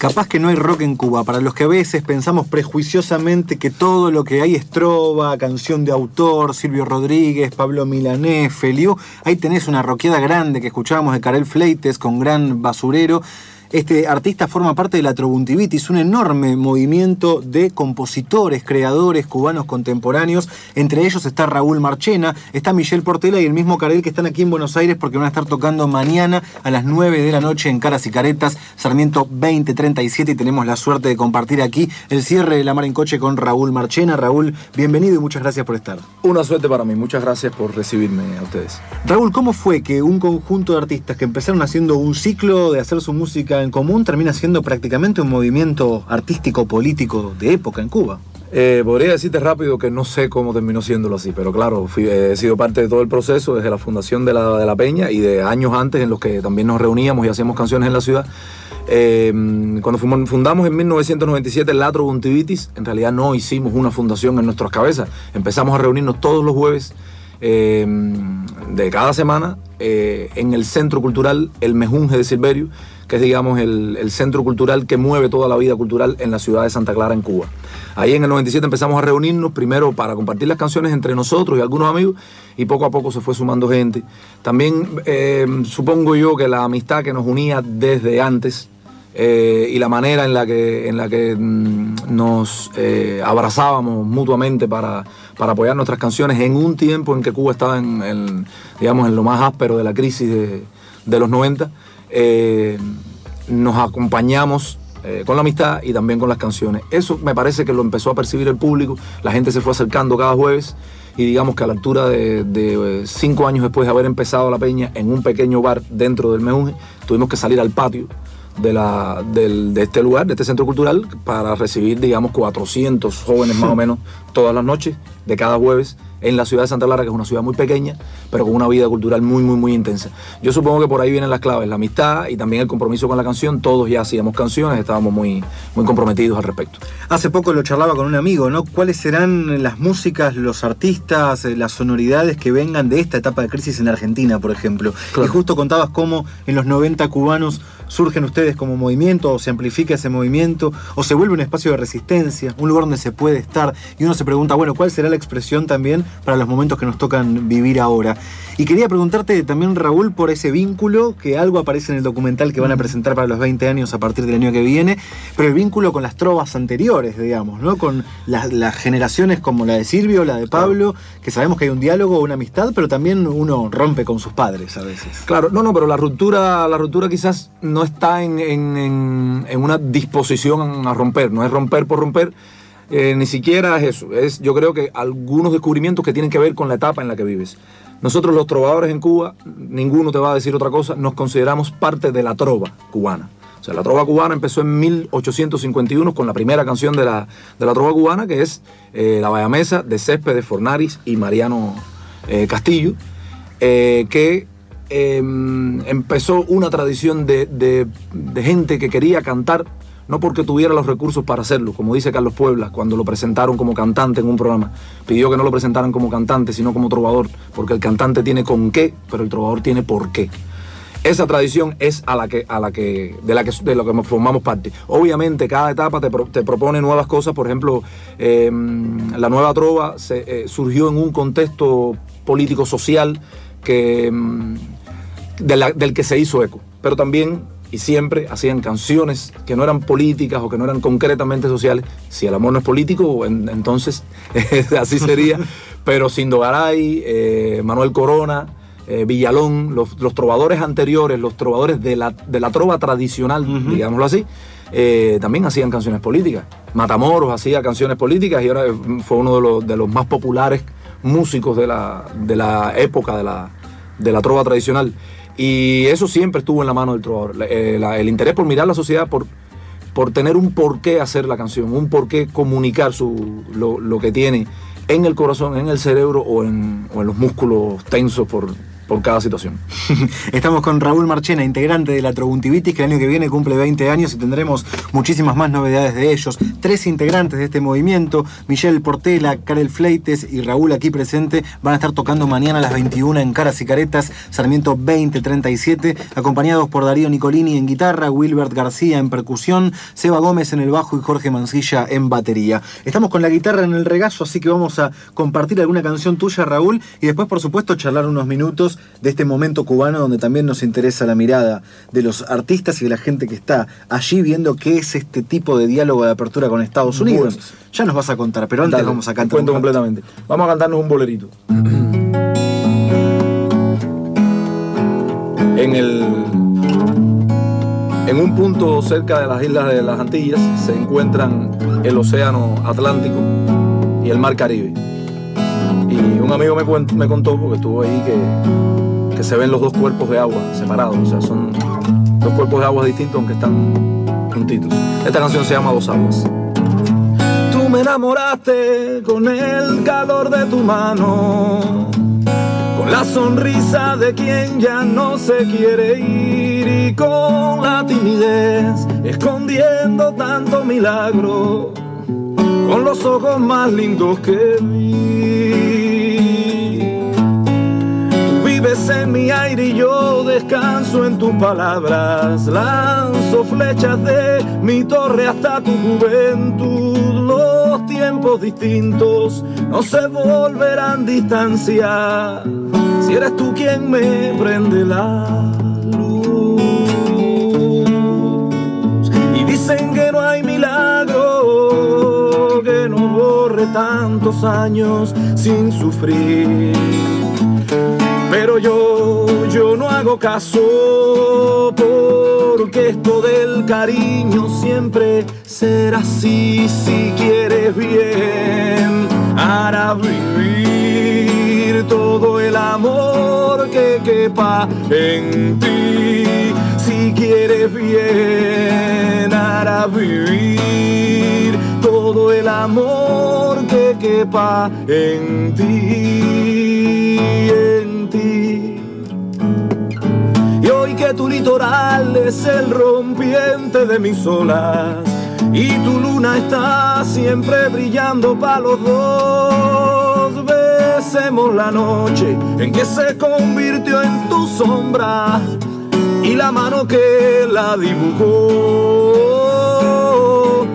Capaz que no hay rock en Cuba, para los que a veces pensamos prejuiciosamente que todo lo que hay es trova, canción de autor, Silvio Rodríguez, Pablo Milanés, Feliu, ahí tenés una roqueada grande que escuchábamos de Karel Fleites con gran basurero. Este artista forma parte de la Trobuntivitis, un enorme movimiento de compositores, creadores cubanos contemporáneos. Entre ellos está Raúl Marchena, está Michelle Portela y el mismo Carel que están aquí en Buenos Aires porque van a estar tocando mañana a las 9 de la noche en Caras y Caretas, Sarmiento 2037 y tenemos la suerte de compartir aquí el cierre de La Mar en Coche con Raúl Marchena. Raúl, bienvenido y muchas gracias por estar. Una suerte para mí, muchas gracias por recibirme a ustedes. Raúl, ¿cómo fue que un conjunto de artistas que empezaron haciendo un ciclo de hacer su música en común termina siendo prácticamente un movimiento artístico político de época en Cuba. Eh, podría decirte rápido que no sé cómo terminó siéndolo así, pero claro, he sido parte de todo el proceso desde la fundación de la, de la Peña y de años antes en los que también nos reuníamos y hacíamos canciones en la ciudad. Eh, cuando fundamos en 1997 el Latro Buntivitis, en realidad no hicimos una fundación en nuestras cabezas. Empezamos a reunirnos todos los jueves eh, de cada semana en el Centro Cultural El Mejunje de Silverio que es, digamos, el, centro cultural que mueve toda la vida cultural en la ciudad de Santa Clara, en Cuba. Ahí en el 97 empezamos a reunirnos, primero para compartir las canciones entre nosotros y algunos amigos, y poco a poco se fue sumando gente. También eh, supongo yo que la amistad que nos unía desde antes, eh, y la manera en la que, en la que mm, nos eh, abrazábamos mutuamente para, para, apoyar nuestras canciones en un tiempo en que Cuba estaba en, digamos, en lo más áspero de la crisis de, de los 90. Eh, nos acompañamos con la amistad y también con las canciones. Eso me parece que lo empezó a percibir el público, la gente se fue acercando cada jueves y digamos que a la altura de, de cinco años después de haber empezado la peña en un pequeño bar dentro del Meunje, tuvimos que salir al patio de, la, de este lugar, de este centro cultural, para recibir, digamos, 400 jóvenes más o menos todas las noches, de cada jueves, en la ciudad de Santa Clara, que es una ciudad muy pequeña, pero con una vida cultural muy, muy, muy intensa. Yo supongo que por ahí vienen las claves, la amistad y también el compromiso con la canción. Todos ya hacíamos canciones, estábamos muy, muy comprometidos al respecto. Hace poco lo charlaba con un amigo, ¿no? ¿Cuáles serán las músicas, los artistas, eh, las sonoridades que vengan de esta etapa de crisis en Argentina, por ejemplo? Y justo contabas cómo en los 90 cubanos surgen ustedes como movimiento, o se amplifica ese movimiento, o se vuelve un espacio de resistencia, un lugar donde se puede estar, y uno se pregunta, bueno, ¿cuál será la expresión también para los momentos que nos tocan vivir ahora? Y quería preguntarte también, Raúl, por ese vínculo, que algo aparece en el documental que van a presentar para los 20 años a partir del año que viene, pero el vínculo con las trovas anteriores, digamos, ¿no? Con las, generaciones como la de Silvio, la de Pablo, que sabemos que hay un diálogo, una amistad, pero también uno rompe con sus padres a veces. Claro, no, no, pero la ruptura, la ruptura quizás no está en, una disposición a romper, no es romper por romper, eh, ni siquiera es eso, es yo creo que algunos descubrimientos que tienen que ver con la etapa en la que vives. Nosotros los trovadores en Cuba, ninguno te va a decir otra cosa, nos consideramos parte de la trova cubana. O sea, la trova cubana empezó en 1851 con la primera canción de la, de la trova cubana, que es eh, La Bayamesa de Céspedes Fornaris y Mariano eh, Castillo, que Em, empezó una tradición de, gente que quería cantar, no porque tuviera los recursos para hacerlo, como dice Carlos Puebla cuando lo presentaron como cantante en un programa. Pidió que no lo presentaran como cantante, sino como trovador, porque el cantante tiene con qué, pero el trovador tiene por qué. Esa tradición es a la que, a la que, de la que, de lo que formamos parte. Obviamente, cada etapa te, propone nuevas cosas. Por ejemplo, em, la nueva trova se, eh, surgió en un contexto político-social que, em, del que se hizo eco, pero también y siempre hacían canciones que no eran políticas o que no eran concretamente sociales. Si el amor no es político, entonces así sería. Pero Sindogaray, eh, Manuel Corona, eh, Villalón, los, trovadores anteriores, los trovadores de la, de la trova tradicional, digámoslo así, eh, también hacían canciones políticas. Matamoros hacía canciones políticas y ahora fue uno de los, de los más populares músicos de la, de la época de la, de la trova tradicional. Y eso siempre estuvo en la mano del trovador. Eh, el interés por mirar la sociedad, por, por tener un porqué hacer la canción, un porqué comunicar su, lo, que tiene en el corazón, en el cerebro o en, los músculos tensos por, por cada situación. Estamos con Raúl Marchena, integrante de la Trobuntivitis, que el año que viene cumple 20 años y tendremos muchísimas más novedades de ellos. Tres integrantes de este movimiento, Michelle Portela, Karel Fleites y Raúl aquí presente, van a estar tocando mañana a las 21 en Caras y Caretas, Sarmiento 2037, acompañados por Darío Nicolini en guitarra, Wilbert García en percusión, Seba Gómez en el bajo y Jorge Mancilla en batería. Estamos con la guitarra en el regazo, así que vamos a compartir alguna canción tuya, Raúl, y después, por supuesto, charlar unos minutos de este momento cubano donde también nos interesa la mirada de los artistas y de la gente que está allí viendo qué es este tipo de diálogo de apertura con Estados Unidos. Ya nos vas a contar, pero antes vamos a cantar. Cuento completamente. Vamos a cantarnos un bolerito. en el en un punto cerca de las islas de las Antillas se encuentran el océano Atlántico y el mar Caribe. Un amigo me, me contó, porque estuvo ahí, que, que se ven los dos cuerpos de agua separados. O sea, son dos cuerpos de agua distintos aunque están juntitos. Esta canción se llama Dos Aguas. Tú me enamoraste con el calor de tu mano, con la sonrisa de quien ya no se quiere ir y con la timidez escondiendo tanto milagro, con los ojos más lindos que vi en mi aire y yo descanso en tus palabras. Lanzo flechas de mi torre hasta tu juventud. Los tiempos distintos no se volverán distancia. Si eres tú quien me prende la luz. Y dicen que no hay milagro que no borre tantos años sin sufrir pero yo, yo no hago caso porque esto del cariño siempre será así si quieres bien. Hará vivir todo el amor que quepa en ti. Si quieres bien, hará vivir todo el amor que quepa en ti. Que tu litoral es el rompiente de mis olas y tu luna está siempre brillando para los dos. Besemos la noche en que se convirtió en tu sombra y la mano que la dibujó.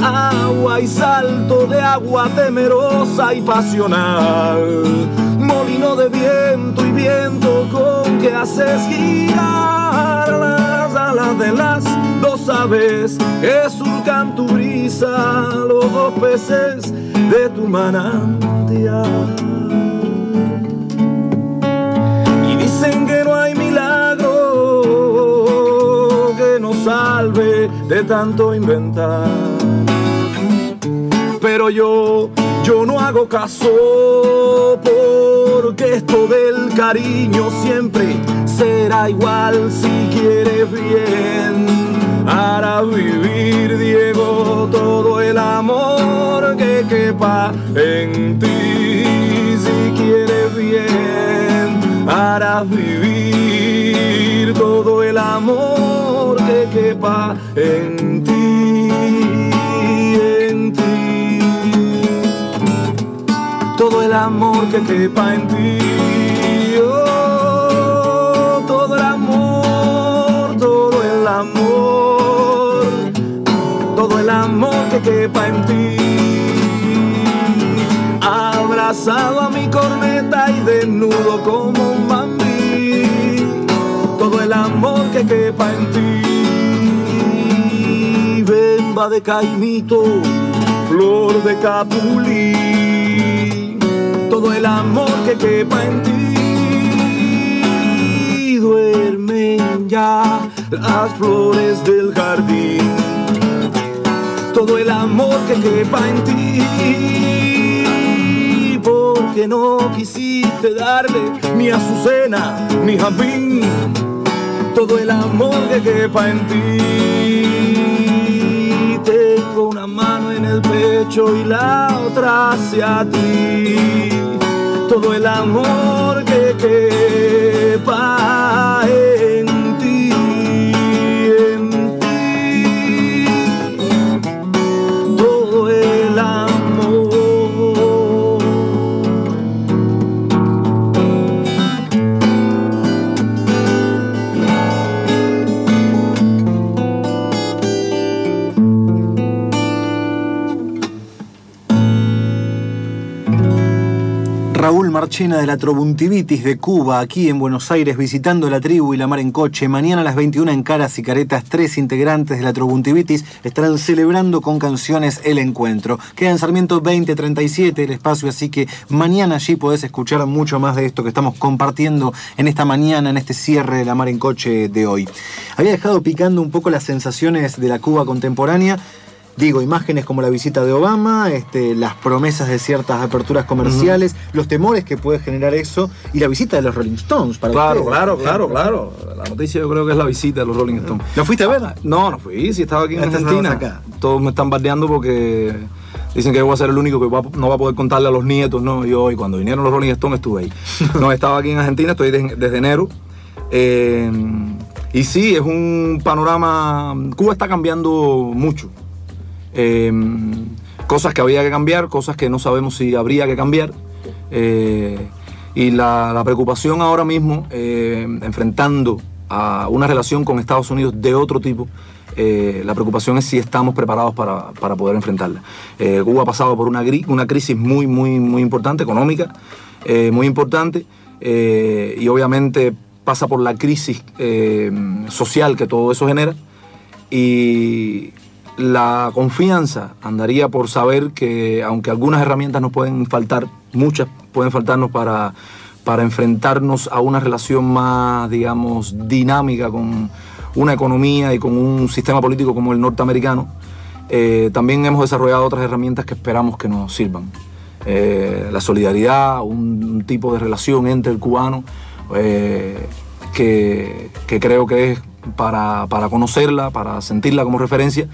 Agua y salto de agua temerosa y pasional molino de viento y viento con que haces girar las alas de las dos aves que surcan tu brisa, los dos peces de tu manantial. Y dicen que no hay milagro que nos salve de tanto inventar. Pero yo yo no hago caso porque esto del cariño siempre será igual si quieres bien. Hará vivir, Diego, todo el amor que quepa en ti. Si quieres bien, hará vivir todo el amor que quepa en ti. Todo el amor que quepa en ti. Oh, todo el amor, todo el amor, todo el amor que quepa en ti. Abrazado a mi corneta y desnudo como un mambí, todo el amor que quepa en ti. Bemba de caimito, flor de capulí todo el amor que quepa en ti. Duermen ya las flores del jardín. Todo el amor que quepa en ti. Porque no quisiste darle ni azucena ni jabín. Todo el amor que quepa en ti una mano en el pecho y la otra hacia ti. Todo el amor que quepa en Raúl Marchena de la Trobuntivitis de Cuba, aquí en Buenos Aires, visitando la tribu y la mar en coche. Mañana a las 21 en Caras y Caretas, tres integrantes de la Trobuntivitis estarán celebrando con canciones el encuentro. Queda en Sarmiento 2037 el espacio, así que mañana allí podés escuchar mucho más de esto que estamos compartiendo en esta mañana, en este cierre de la mar en coche de hoy. Había dejado picando un poco las sensaciones de la Cuba contemporánea. Digo, imágenes como la visita de Obama, este, las promesas de ciertas aperturas comerciales, los temores que puede generar eso y la visita de los Rolling Stones. Para Claro, ustedes. claro, claro, claro. La noticia yo creo que es la visita de los Rolling Stones. ¿Lo fuiste a ver? No, no fui, sí estaba aquí en Argentina. acá. Todos me están bardeando porque dicen que yo voy a ser el único que va- no va a poder contarle a los nietos, ¿no? Yo, y cuando vinieron los Rolling Stones estuve ahí. No, estaba aquí en Argentina, estoy de- desde enero. Eh, y sí, es un panorama. Cuba está cambiando mucho. Eh, cosas que había que cambiar, cosas que no sabemos si habría que cambiar. Eh, y la, preocupación ahora mismo, eh, enfrentando a una relación con Estados Unidos de otro tipo, eh, la preocupación es si estamos preparados para, para poder enfrentarla. Cuba ha pasado por una, crisis muy, muy, muy importante, económica, muy importante, y obviamente pasa por la crisis social que todo eso genera. Y la confianza andaría por saber que aunque algunas herramientas nos pueden faltar, muchas pueden faltarnos para, para enfrentarnos a una relación más, digamos, dinámica con una economía y con un sistema político como el norteamericano, eh, también hemos desarrollado otras herramientas que esperamos que nos sirvan. Eh, la solidaridad, un, tipo de relación entre el cubano, eh, que, que creo que es para, para conocerla, para sentirla como referencia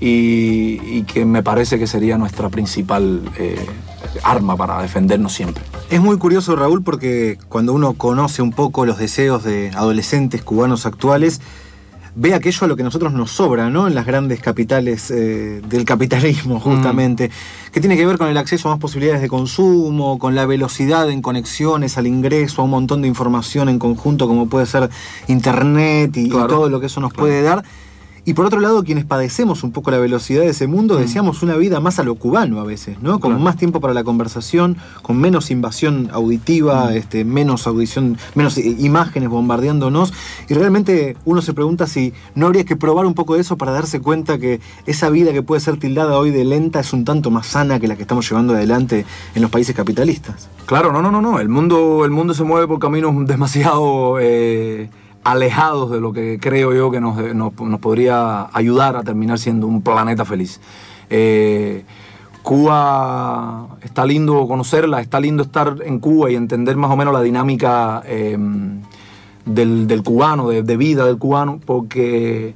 y, y que me parece que sería nuestra principal eh, arma para defendernos siempre. Es muy curioso, Raúl, porque cuando uno conoce un poco los deseos de adolescentes cubanos actuales, ve aquello a lo que nosotros nos sobra, ¿no? En las grandes capitales eh, del capitalismo, justamente, que tiene que ver con el acceso a más posibilidades de consumo, con la velocidad en conexiones, al ingreso, a un montón de información en conjunto, como puede ser Internet y, todo lo que eso nos Claro. puede dar. Y por otro lado, quienes padecemos un poco la velocidad de ese mundo, deseamos una vida más a lo cubano a veces, ¿no? Con Claro. más tiempo para la conversación, con menos invasión auditiva, este, menos audición, menos i- imágenes bombardeándonos. Y realmente uno se pregunta si no habría que probar un poco de eso para darse cuenta que esa vida que puede ser tildada hoy de lenta es un tanto más sana que la que estamos llevando adelante en los países capitalistas. Claro, no, no, no, no. El mundo, el mundo se mueve por caminos demasiado eh, alejados de lo que creo yo que nos, nos- nos podría ayudar a terminar siendo un planeta feliz. Eh, Cuba está lindo conocerla, está lindo estar en Cuba y entender más o menos la dinámica eh, del, del cubano, de, vida del cubano, porque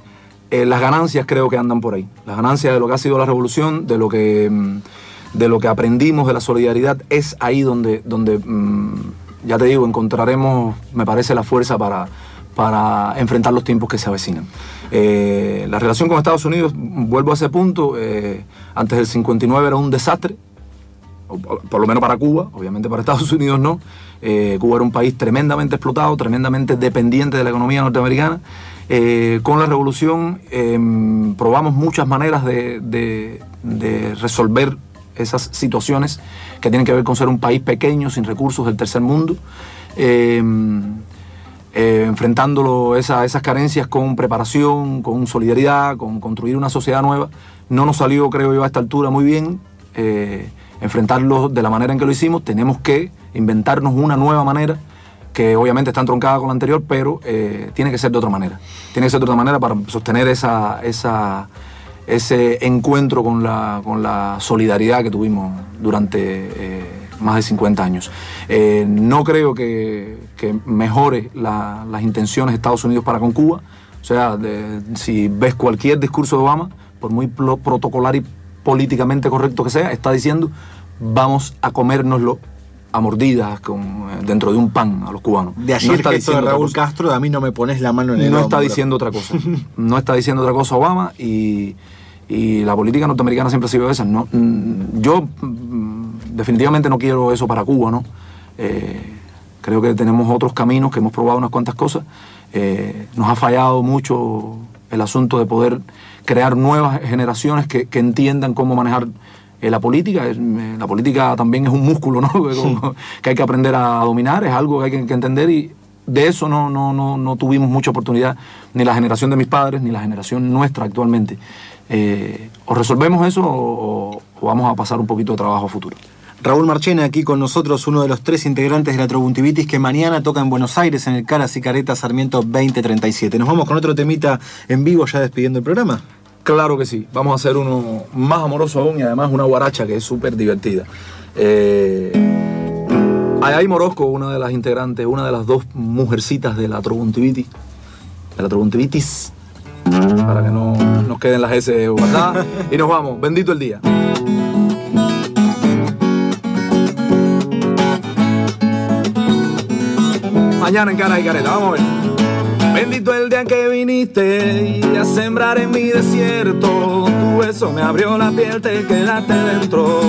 eh, las ganancias creo que andan por ahí. Las ganancias de lo que ha sido la revolución, de lo que, mm, de lo que aprendimos de la solidaridad, es ahí donde, donde mm, ya te digo, encontraremos, me parece, la fuerza para, para enfrentar los tiempos que se avecinan. Eh, la relación con Estados Unidos, vuelvo a ese punto, eh, antes del 59 era un desastre, por lo menos para Cuba, obviamente para Estados Unidos no. Eh, Cuba era un país tremendamente explotado, tremendamente dependiente de la economía norteamericana. Con la revolución eh, probamos muchas maneras de, de- de resolver esas situaciones que tienen que ver con ser un país pequeño, sin recursos del tercer mundo. Eh, enfrentándolo esa- esas carencias con preparación, con solidaridad, con construir una sociedad nueva. No nos salió, creo yo, a esta altura muy bien eh, enfrentarlo de la manera en que lo hicimos. Tenemos que inventarnos una nueva manera que obviamente está entroncada con la anterior, pero eh, tiene que ser de otra manera. Tiene que ser de otra manera para sostener ese encuentro con la, con la solidaridad que tuvimos durante eh, más de 50 años. Eh, no creo que, que mejore la- las intenciones de Estados Unidos para con Cuba. O sea, de- si ves cualquier discurso de Obama, por muy pro- protocolar y políticamente correcto que sea, está diciendo vamos a comérnoslo a mordidas con, dentro de un pan a los cubanos. De ayer no está Raúl Castro, a mí no me pones la mano en el No está diciendo otra cosa. no está diciendo otra cosa Obama y, la política norteamericana siempre ha sido esa. No, mm, yo mm, definitivamente no quiero eso para Cuba, ¿no? Eh, creo que tenemos otros caminos, que hemos probado unas cuantas cosas. Eh, nos ha fallado mucho el asunto de poder crear nuevas generaciones que, que entiendan cómo manejar eh, la política. La política también es un músculo ¿no? que hay que aprender a dominar, es algo que hay que, entender y de eso no, no, no, no, tuvimos mucha oportunidad, ni la generación de mis padres, ni la generación nuestra actualmente. Eh, o resolvemos eso o, vamos a pasar un poquito de trabajo a futuro. Raúl Marchena aquí con nosotros, uno de los tres integrantes de la Trobuntivitis que mañana toca en Buenos Aires en el Cara Cicareta Sarmiento 2037. Nos vamos con otro temita en vivo ya despidiendo el programa. Claro que sí. Vamos a hacer uno más amoroso aún y además una guaracha que es súper divertida. Eh, Ayay Morosco, una de las integrantes, una de las dos mujercitas de la Trobuntivitis, de la Trobuntivitis, para que no nos queden las S guardadas. y nos vamos. Bendito el día. Mañana en cara y careta, vamos a ver. Bendito el día que viniste a sembrar en mi desierto. Tu beso me abrió la piel, te quedaste dentro.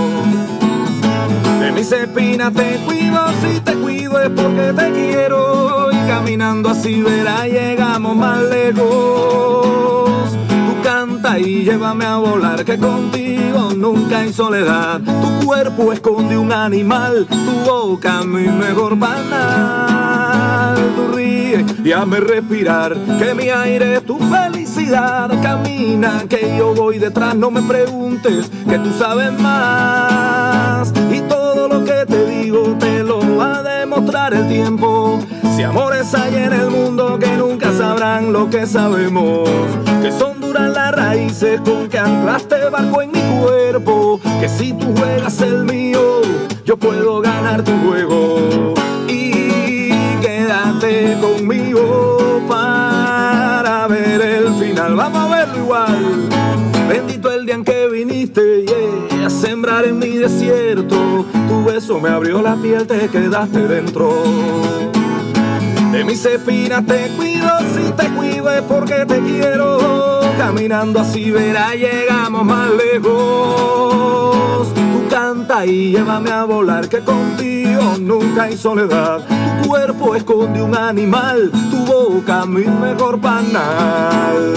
De mis espinas te cuido, si te cuido es porque te quiero. Y caminando así verás, llegamos más lejos. Tú canta y llévame a volar, que contigo nunca hay soledad. Tu cuerpo esconde un animal, tu boca mi mejor banal. Tu ríe, respirar, que mi aire es tu felicidad. Camina, que yo voy detrás, no me preguntes, que tú sabes más. Y todo lo que te digo te lo va a demostrar el tiempo. Si amores hay en el mundo que nunca sabrán lo que sabemos, que son duras las raíces con que anclaste barco en mi cuerpo, que si tú juegas el mío, yo puedo ganar tu juego conmigo para ver el final. Vamos a verlo igual. Bendito el día en que viniste a sembrar en mi desierto. Tu beso me abrió la piel, te quedaste dentro. De mis espinas te cuido, si te cuido es porque te quiero. Caminando así verá, llegamos más lejos. Tú canta y llévame a volar, que contigo nunca hay soledad. Tu cuerpo esconde un animal, tu boca mi mejor panal.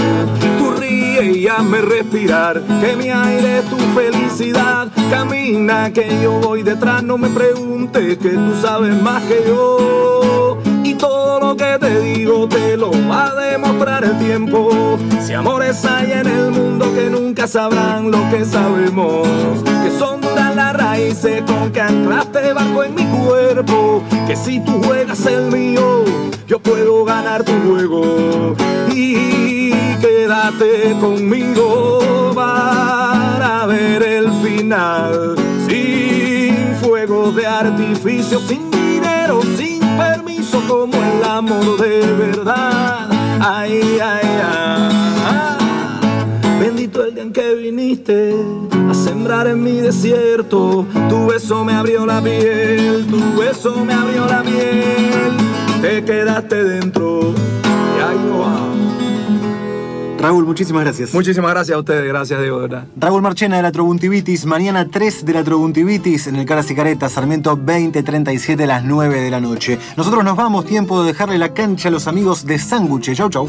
Tú ríe y hazme respirar, que mi aire es tu felicidad. Camina que yo voy detrás, no me preguntes que tú sabes más que yo todo lo que te digo te lo va a demostrar el tiempo. Si amores hay en el mundo que nunca sabrán lo que sabemos, que son duras las raíces con que anclaste barco en mi cuerpo, que si tú juegas el mío, yo puedo ganar tu juego y quédate conmigo para ver el final. Sin fuego de artificio, sin amor de verdad. Ay, ay, ay. Bendito el día en que viniste a sembrar en mi desierto. Tu beso me abrió la piel, tu beso me abrió la piel. Te quedaste dentro y ahí no va. Raúl, muchísimas gracias. Muchísimas gracias a ustedes, gracias Diego, verdad. Raúl Marchena de la Trobuntivitis, mañana 3 de la Trobuntivitis en el Cara Cicareta, Sarmiento 2037 a las 9 de la noche. Nosotros nos vamos, tiempo de dejarle la cancha a los amigos de Sándwich. Chau, chau.